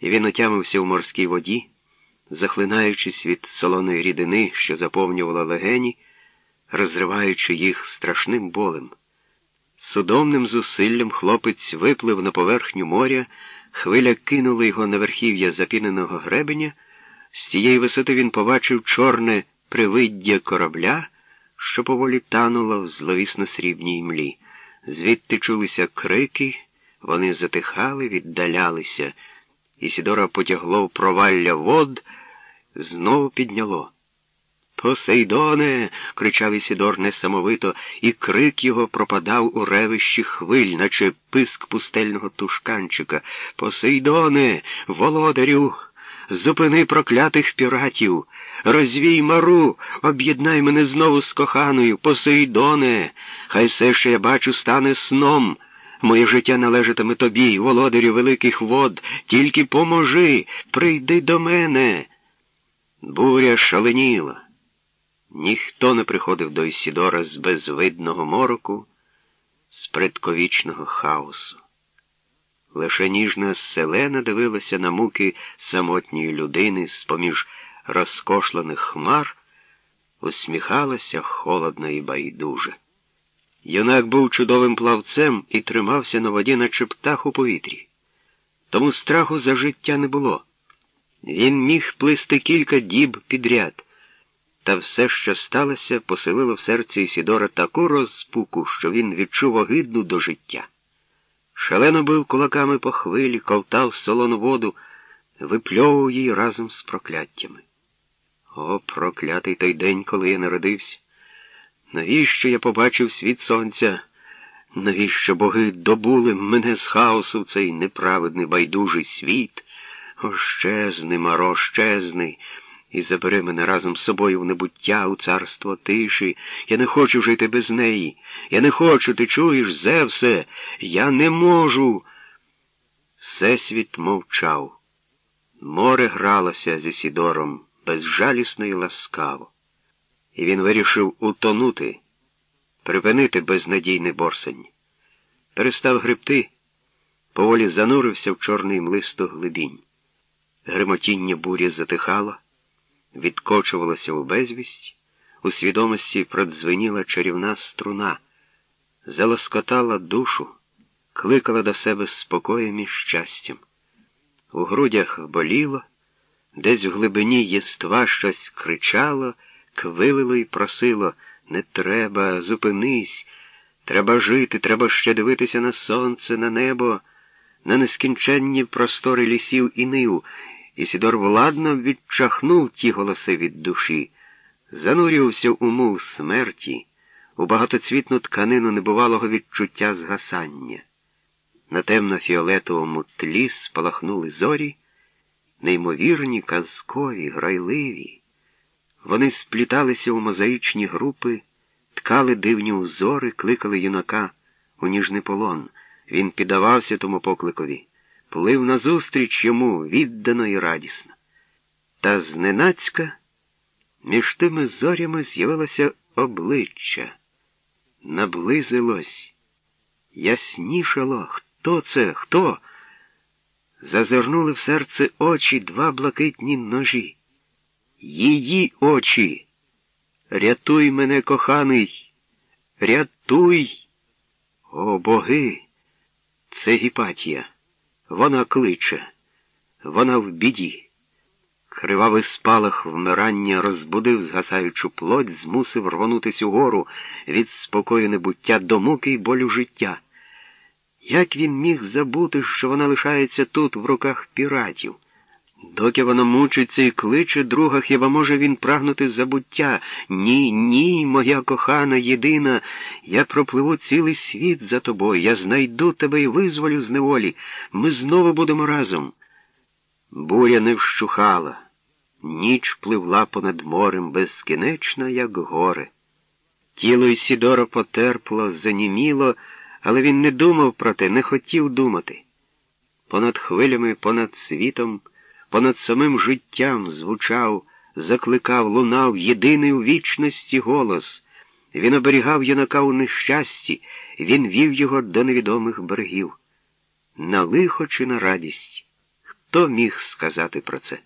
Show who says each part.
Speaker 1: і він отямився в морській воді, захлинаючись від солоної рідини, що заповнювала легені, розриваючи їх страшним болем. Судомним зусиллям хлопець виплив на поверхню моря, хвиля кинула його на верхів'я запіненого гребеня. З цієї висоти він побачив чорне привиддя корабля, що поволі тануло в зловісно срібній млі. Звідти чулися крики, вони затихали, віддалялися, і Сідора потягло в провалля вод, знову підняло. Посейдоне. кричав Ісідор несамовито, і крик його пропадав у ревищі хвиль, наче писк пустельного тушканчика. Посейдоне, володарю, зупини проклятих піратів, розвій мару, об'єднай мене знову з коханою, Посейдоне, хай все, що я бачу, стане сном. Моє життя належатиме тобі, володарю великих вод, тільки поможи, прийди до мене. Буря шаленіла. Ніхто не приходив до Ісідора з безвидного мороку, з предковічного хаосу. Лише ніжна селена дивилася на муки самотньої людини з-поміж розкошлених хмар, усміхалася холодно і байдуже. Юнак був чудовим плавцем і тримався на воді, наче птах у повітрі. Тому страху за життя не було. Він міг плисти кілька діб підряд. Та все, що сталося, поселило в серці Ісідора таку розпуку, що він відчув огидну до життя. Шалено бив кулаками по хвилі, ковтав солону воду, випльовував її разом з прокляттями. О, проклятий той день, коли я народився! Навіщо я побачив світ сонця? Навіщо боги добули мене з хаосу в цей неправедний байдужий світ? О, щезни, маро, щезни! і забери мене разом з собою в небуття, у царство тиші. Я не хочу жити без неї. Я не хочу, ти чуєш, Зевсе, я не можу. Всесвіт мовчав. Море гралося зі Сідором безжалісно і ласкаво. І він вирішив утонути, припинити безнадійне борсень. Перестав гребти, поволі занурився в чорний млисто глибінь. Гримотіння бурі затихало відкочувалося у безвість, у свідомості продзвеніла чарівна струна, залоскотала душу, кликала до себе спокоєм і щастям. У грудях боліло, десь в глибині єства щось кричало, квилило і просило не треба, зупинись, треба жити, треба ще дивитися на сонце, на небо, на нескінченні простори лісів і нив. Ісідор владно відчахнув ті голоси від душі, занурювався у мул смерті, у багатоцвітну тканину небувалого відчуття згасання. На темно-фіолетовому тлі спалахнули зорі, неймовірні, казкові, грайливі. Вони спліталися у мозаїчні групи, ткали дивні узори, кликали юнака у ніжний полон. Він піддавався тому покликові плив назустріч йому віддано і радісно. Та зненацька між тими зорями з'явилося обличчя, наблизилось, яснішало, хто це, хто? Зазирнули в серце очі два блакитні ножі. Її очі. Рятуй мене, коханий, рятуй. О боги! Це Гіпатія. Вона кличе, вона в біді. Кривавий спалах вмирання розбудив згасаючу плоть, змусив рвонутись угору від спокою небуття до муки й болю життя. Як він міг забути, що вона лишається тут, в руках піратів? Доки вона мучиться і кличе друга, хіба може він прагнути забуття? Ні, ні, моя кохана, єдина, я пропливу цілий світ за тобою, я знайду тебе і визволю з неволі. Ми знову будемо разом. Буря не вщухала, ніч пливла понад морем безкінечна, як горе. Тіло Ісідора потерпло, заніміло, але він не думав про те, не хотів думати. Понад хвилями, понад світом понад самим життям звучав, закликав, лунав єдиний у вічності голос. Він оберігав юнака у нещасті, він вів його до невідомих берегів. На лихо чи на радість. Хто міг сказати про це?